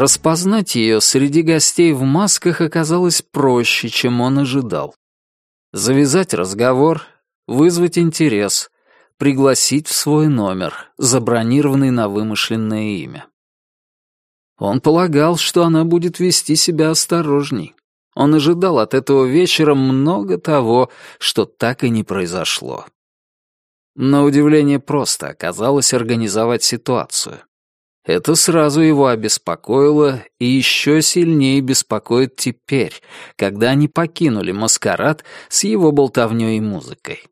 Распознать ее среди гостей в масках оказалось проще, чем он ожидал. Завязать разговор, вызвать интерес, пригласить в свой номер, забронированный на вымышленное имя. Он полагал, что она будет вести себя осторожней. Он ожидал от этого вечера много того, что так и не произошло. На удивление просто оказалось организовать ситуацию. Это сразу его обеспокоило и еще сильнее беспокоит теперь, когда они покинули маскарад с его болтовней и музыкой.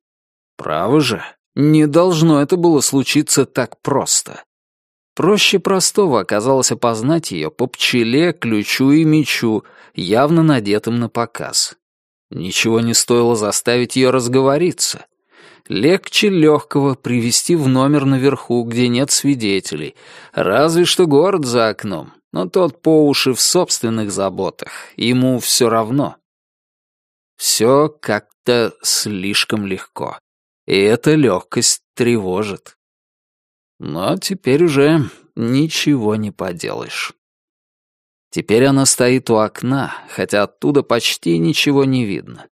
Право же, не должно это было случиться так просто. Проще простого оказалось опознать ее по пчеле, ключу и мечу, явно надетым на показ. Ничего не стоило заставить ее разговориться. Легче легкого привести в номер наверху, где нет свидетелей. Разве что город за окном, но тот по уши в собственных заботах. Ему все равно. Все как-то слишком легко. И эта легкость тревожит. Но теперь уже ничего не поделаешь. Теперь она стоит у окна, хотя оттуда почти ничего не видно.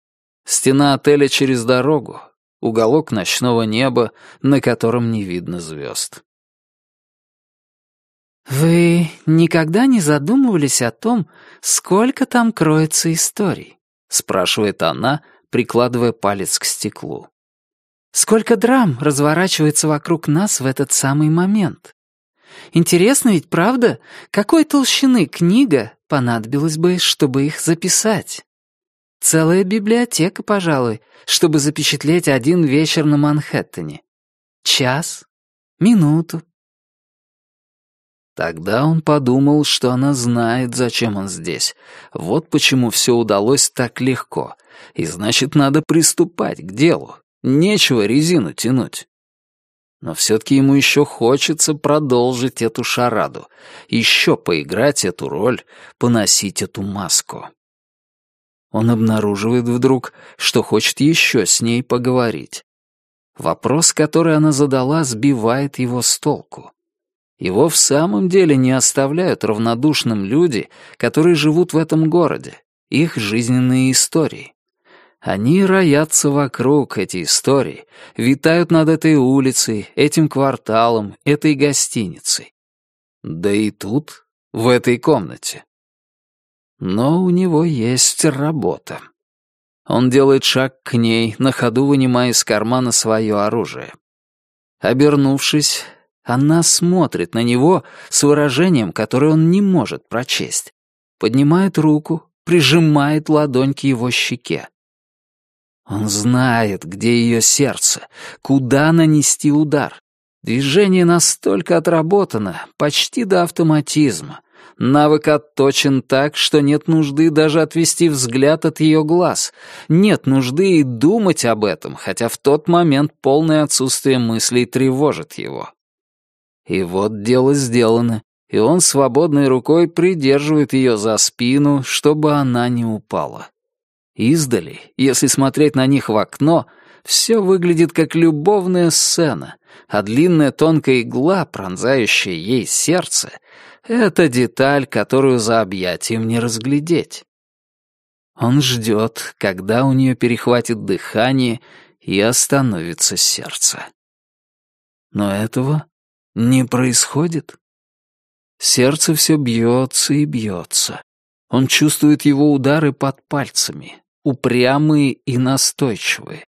Стена отеля через дорогу, уголок ночного неба, на котором не видно звезд. «Вы никогда не задумывались о том, сколько там кроется историй?» — спрашивает она, прикладывая палец к стеклу. Сколько драм разворачивается вокруг нас в этот самый момент. Интересно ведь, правда, какой толщины книга понадобилось бы, чтобы их записать? Целая библиотека, пожалуй, чтобы запечатлеть один вечер на Манхэттене. Час, минуту. Тогда он подумал, что она знает, зачем он здесь. Вот почему все удалось так легко. И значит, надо приступать к делу. Нечего резину тянуть. Но все-таки ему еще хочется продолжить эту шараду, еще поиграть эту роль, поносить эту маску. Он обнаруживает вдруг, что хочет еще с ней поговорить. Вопрос, который она задала, сбивает его с толку. Его в самом деле не оставляют равнодушным люди, которые живут в этом городе, их жизненные истории. Они роятся вокруг, эти истории, витают над этой улицей, этим кварталом, этой гостиницей. Да и тут, в этой комнате. Но у него есть работа. Он делает шаг к ней, на ходу вынимая из кармана свое оружие. Обернувшись, она смотрит на него с выражением, которое он не может прочесть. Поднимает руку, прижимает ладонь к его щеке. Он знает, где ее сердце, куда нанести удар. Движение настолько отработано, почти до автоматизма. Навык отточен так, что нет нужды даже отвести взгляд от ее глаз. Нет нужды и думать об этом, хотя в тот момент полное отсутствие мыслей тревожит его. И вот дело сделано, и он свободной рукой придерживает ее за спину, чтобы она не упала. Издали, если смотреть на них в окно, все выглядит как любовная сцена, а длинная тонкая игла, пронзающая ей сердце, — это деталь, которую за объятием не разглядеть. Он ждет, когда у нее перехватит дыхание и остановится сердце. Но этого не происходит. Сердце все бьется и бьется. Он чувствует его удары под пальцами, упрямые и настойчивые.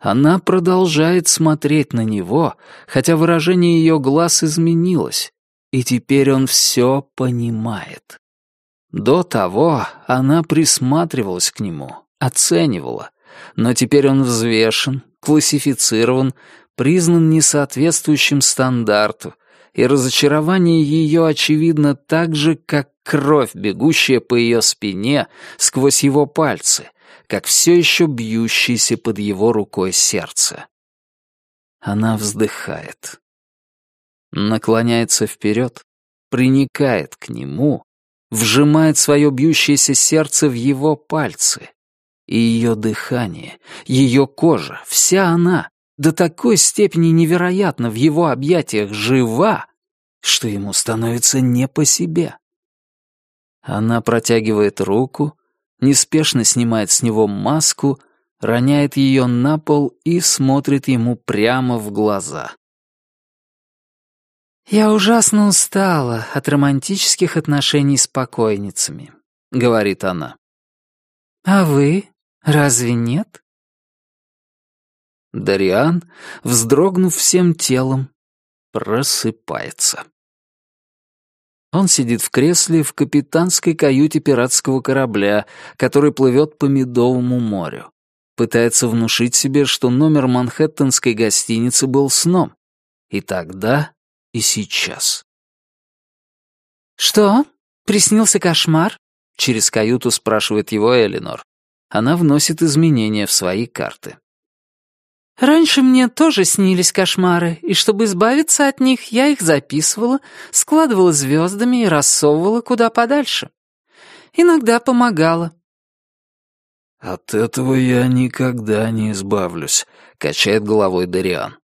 Она продолжает смотреть на него, хотя выражение ее глаз изменилось, и теперь он все понимает. До того она присматривалась к нему, оценивала, но теперь он взвешен, классифицирован, признан несоответствующим стандарту, и разочарование ее очевидно так же, как кровь, бегущая по ее спине сквозь его пальцы, как все еще бьющееся под его рукой сердце. Она вздыхает. Наклоняется вперед, приникает к нему, вжимает свое бьющееся сердце в его пальцы. И ее дыхание, ее кожа, вся она, до такой степени невероятно в его объятиях жива, что ему становится не по себе. Она протягивает руку, неспешно снимает с него маску, роняет ее на пол и смотрит ему прямо в глаза. «Я ужасно устала от романтических отношений с покойницами», — говорит она. «А вы? Разве нет?» Дариан, вздрогнув всем телом, просыпается. Он сидит в кресле в капитанской каюте пиратского корабля, который плывет по Медовому морю. Пытается внушить себе, что номер манхэттенской гостиницы был сном. И тогда, и сейчас. «Что? Приснился кошмар?» — через каюту спрашивает его Элинор. Она вносит изменения в свои карты. Раньше мне тоже снились кошмары, и чтобы избавиться от них, я их записывала, складывала звездами и рассовывала куда подальше. Иногда помогала. «От этого я никогда не избавлюсь», — качает головой Дариан.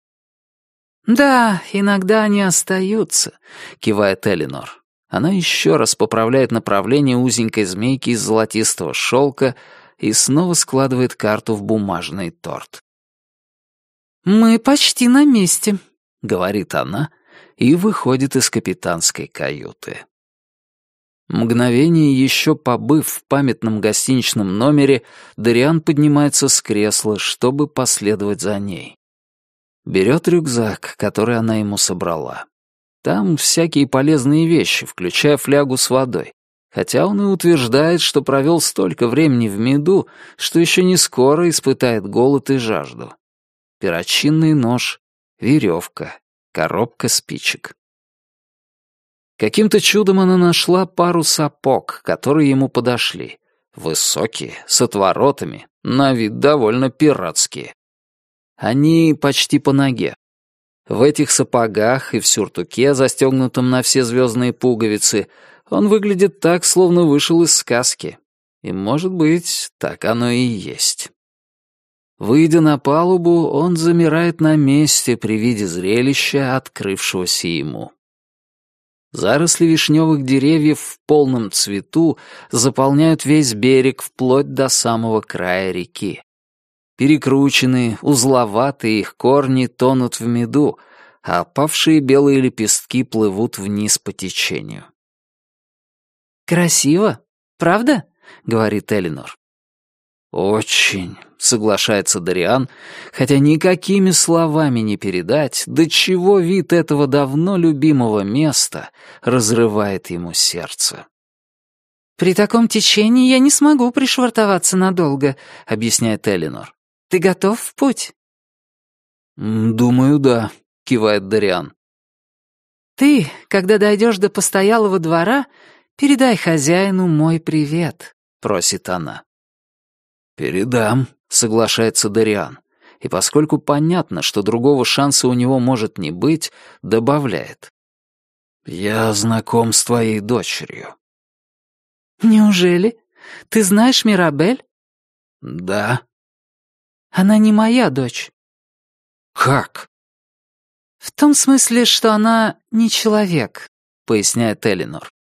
«Да, иногда они остаются», — кивает Элинор. Она еще раз поправляет направление узенькой змейки из золотистого шелка и снова складывает карту в бумажный торт. «Мы почти на месте», — говорит она и выходит из капитанской каюты. Мгновение еще побыв в памятном гостиничном номере, Дариан поднимается с кресла, чтобы последовать за ней. Берет рюкзак, который она ему собрала. Там всякие полезные вещи, включая флягу с водой. Хотя он и утверждает, что провел столько времени в меду, что еще не скоро испытает голод и жажду перочинный нож, веревка, коробка спичек. Каким-то чудом она нашла пару сапог, которые ему подошли. Высокие, с отворотами, на вид довольно пиратские. Они почти по ноге. В этих сапогах и в сюртуке, застегнутом на все звездные пуговицы, он выглядит так, словно вышел из сказки. И, может быть, так оно и есть. Выйдя на палубу, он замирает на месте при виде зрелища, открывшегося ему. Заросли вишневых деревьев в полном цвету заполняют весь берег вплоть до самого края реки. Перекрученные, узловатые их корни тонут в меду, а опавшие белые лепестки плывут вниз по течению. «Красиво, правда?» — говорит Элинор. «Очень», — соглашается Дариан, хотя никакими словами не передать, до чего вид этого давно любимого места разрывает ему сердце. «При таком течении я не смогу пришвартоваться надолго», — объясняет Элинор. «Ты готов в путь?» «Думаю, да», — кивает Дариан. «Ты, когда дойдешь до постоялого двора, передай хозяину мой привет», — просит она. «Передам», — соглашается Дариан, и поскольку понятно, что другого шанса у него может не быть, добавляет. «Я знаком с твоей дочерью». «Неужели? Ты знаешь Мирабель?» «Да». «Она не моя дочь». «Как?» «В том смысле, что она не человек», — поясняет Элинор.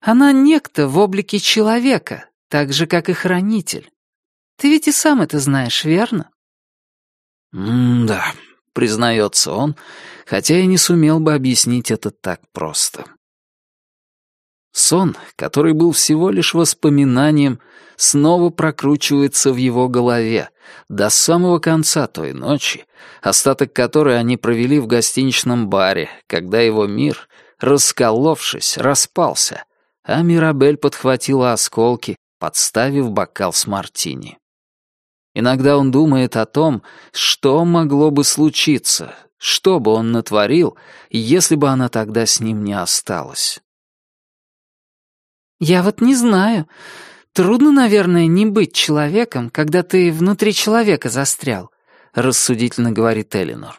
«Она некто в облике человека, так же, как и хранитель. Ты ведь и сам это знаешь, верно?» «М-да», — признается он, хотя и не сумел бы объяснить это так просто. Сон, который был всего лишь воспоминанием, снова прокручивается в его голове до самого конца той ночи, остаток которой они провели в гостиничном баре, когда его мир, расколовшись, распался, а Мирабель подхватила осколки, подставив бокал с мартини. Иногда он думает о том, что могло бы случиться, что бы он натворил, если бы она тогда с ним не осталась. «Я вот не знаю. Трудно, наверное, не быть человеком, когда ты внутри человека застрял», — рассудительно говорит Элинор.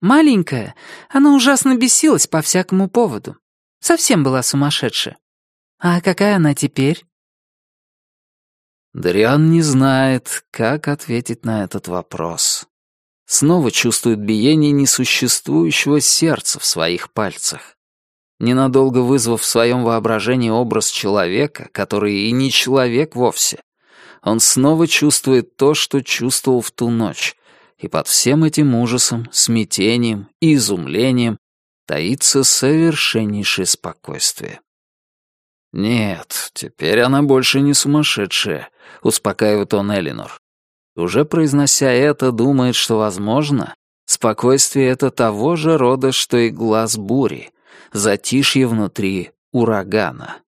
«Маленькая, она ужасно бесилась по всякому поводу. Совсем была сумасшедшая. А какая она теперь?» Дариан не знает, как ответить на этот вопрос. Снова чувствует биение несуществующего сердца в своих пальцах. Ненадолго вызвав в своем воображении образ человека, который и не человек вовсе. Он снова чувствует то, что чувствовал в ту ночь, и под всем этим ужасом, смятением и изумлением таится совершеннейшее спокойствие. «Нет, теперь она больше не сумасшедшая», — успокаивает он Элинор. Уже произнося это, думает, что, возможно, спокойствие — это того же рода, что и глаз бури, затишье внутри урагана.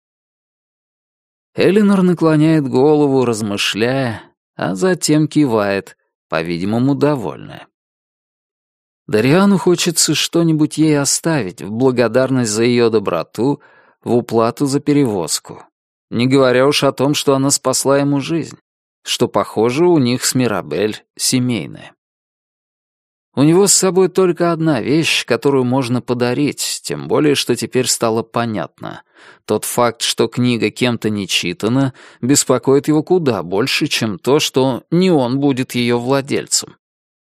Элинор наклоняет голову, размышляя, а затем кивает, по-видимому, довольная. Дариану хочется что-нибудь ей оставить в благодарность за ее доброту, в уплату за перевозку. Не говоря уж о том, что она спасла ему жизнь, что, похоже, у них с Мирабель семейное. У него с собой только одна вещь, которую можно подарить, тем более, что теперь стало понятно. Тот факт, что книга кем-то не читана, беспокоит его куда больше, чем то, что не он будет ее владельцем.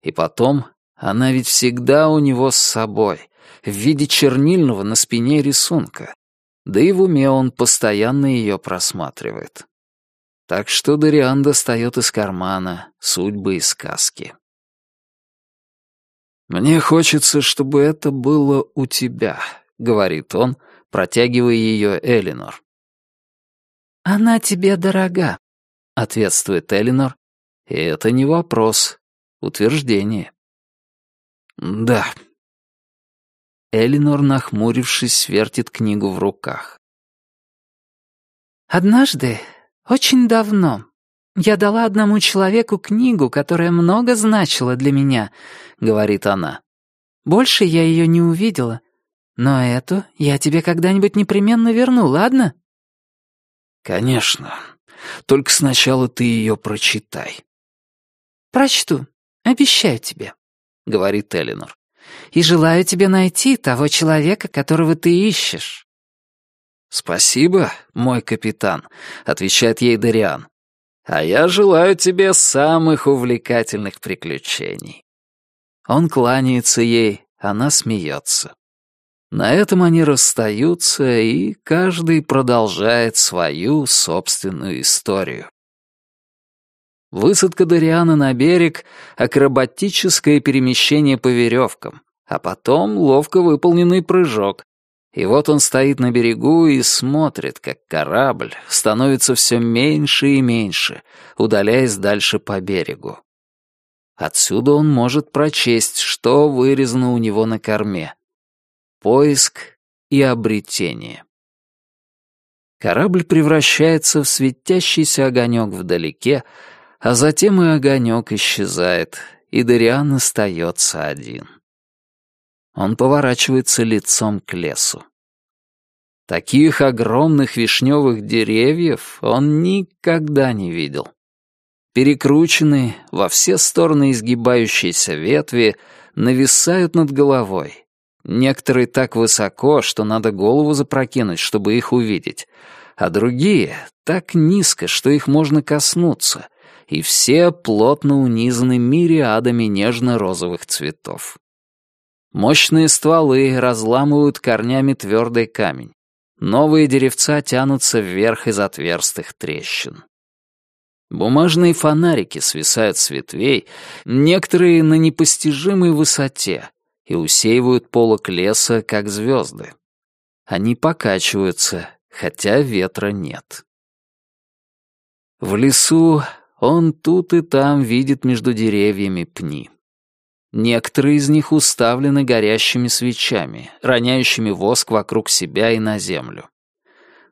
И потом, она ведь всегда у него с собой, в виде чернильного на спине рисунка. Да и в уме он постоянно ее просматривает. Так что Дариан достает из кармана судьбы и сказки. «Мне хочется, чтобы это было у тебя», — говорит он, протягивая ее Элинор. «Она тебе дорога», — ответствует Элинор, и это не вопрос, утверждение. «Да». Элинор, нахмурившись, вертит книгу в руках. «Однажды, очень давно, я дала одному человеку книгу, которая много значила для меня», — говорит она. «Больше я ее не увидела, но эту я тебе когда-нибудь непременно верну, ладно?» «Конечно. Только сначала ты ее прочитай». «Прочту, обещаю тебе», — говорит Элинор. «И желаю тебе найти того человека, которого ты ищешь». «Спасибо, мой капитан», — отвечает ей Дариан. «А я желаю тебе самых увлекательных приключений». Он кланяется ей, она смеется. На этом они расстаются, и каждый продолжает свою собственную историю. Высадка Дариана на берег — акробатическое перемещение по веревкам, а потом ловко выполненный прыжок. И вот он стоит на берегу и смотрит, как корабль становится все меньше и меньше, удаляясь дальше по берегу. Отсюда он может прочесть, что вырезано у него на корме. Поиск и обретение. Корабль превращается в светящийся огонек вдалеке, а затем и огонек исчезает, и Дариан остается один. Он поворачивается лицом к лесу. Таких огромных вишневых деревьев он никогда не видел. Перекрученные, во все стороны изгибающиеся ветви нависают над головой. Некоторые так высоко, что надо голову запрокинуть, чтобы их увидеть, а другие так низко, что их можно коснуться, и все плотно унизаны мириадами нежно-розовых цветов. Мощные стволы разламывают корнями твердый камень. Новые деревца тянутся вверх из отверстых трещин. Бумажные фонарики свисают с ветвей, некоторые на непостижимой высоте, и усеивают полок леса, как звезды. Они покачиваются, хотя ветра нет. В лесу он тут и там видит между деревьями пни. Некоторые из них уставлены горящими свечами, роняющими воск вокруг себя и на землю.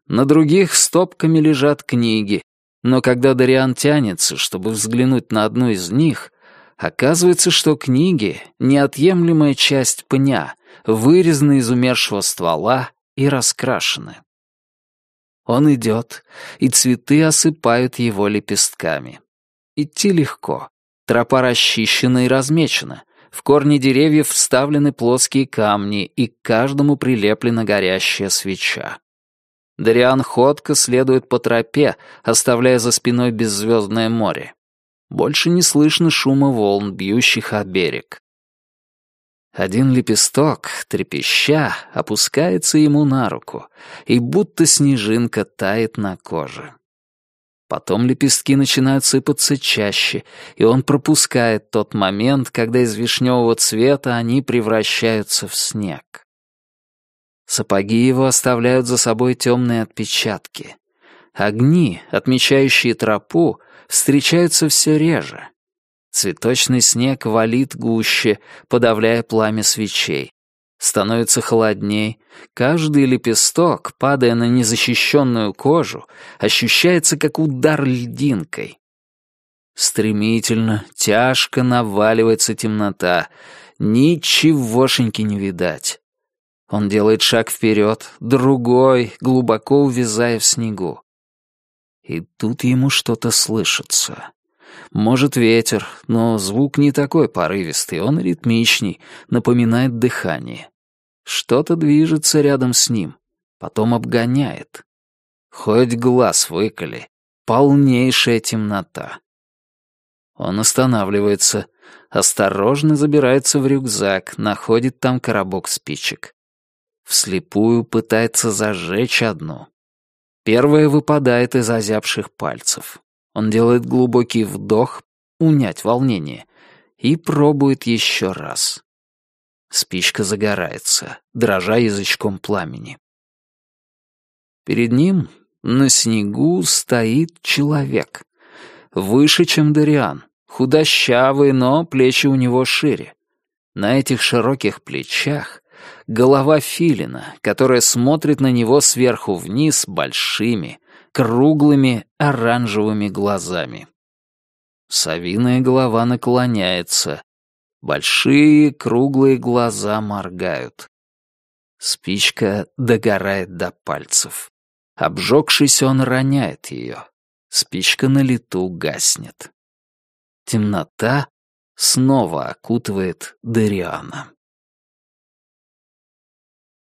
На других стопками лежат книги, но когда Дариан тянется, чтобы взглянуть на одну из них, оказывается, что книги — неотъемлемая часть пня, вырезаны из умершего ствола и раскрашены. Он идет, и цветы осыпают его лепестками. Идти легко. Тропа расчищена и размечена, в корни деревьев вставлены плоские камни, и к каждому прилеплена горящая свеча. Дариан ходко следует по тропе, оставляя за спиной беззвездное море. Больше не слышно шума волн, бьющих о берег. Один лепесток, трепеща, опускается ему на руку, и будто снежинка тает на коже. Потом лепестки начинают сыпаться чаще, и он пропускает тот момент, когда из вишневого цвета они превращаются в снег. Сапоги его оставляют за собой темные отпечатки. Огни, отмечающие тропу, встречаются все реже. Цветочный снег валит гуще, подавляя пламя свечей. Становится холодней, каждый лепесток, падая на незащищенную кожу, ощущается как удар льдинкой. Стремительно, тяжко наваливается темнота, ничегошеньки не видать. Он делает шаг вперед, другой, глубоко увязая в снегу. И тут ему что-то слышится. Может, ветер, но звук не такой порывистый, он ритмичней, напоминает дыхание. Что-то движется рядом с ним, потом обгоняет. Хоть глаз выколи, полнейшая темнота. Он останавливается, осторожно забирается в рюкзак, находит там коробок спичек. Вслепую пытается зажечь одну. Первая выпадает из озябших пальцев. Он делает глубокий вдох, унять волнение, и пробует еще раз. Спичка загорается, дрожа язычком пламени. Перед ним на снегу стоит человек. Выше, чем Дариан, худощавый, но плечи у него шире. На этих широких плечах голова филина, которая смотрит на него сверху вниз большими, круглыми оранжевыми глазами. Совиная голова наклоняется. Большие круглые глаза моргают. Спичка догорает до пальцев. Обжегшись, он роняет ее. Спичка на лету гаснет. Темнота снова окутывает Дариана.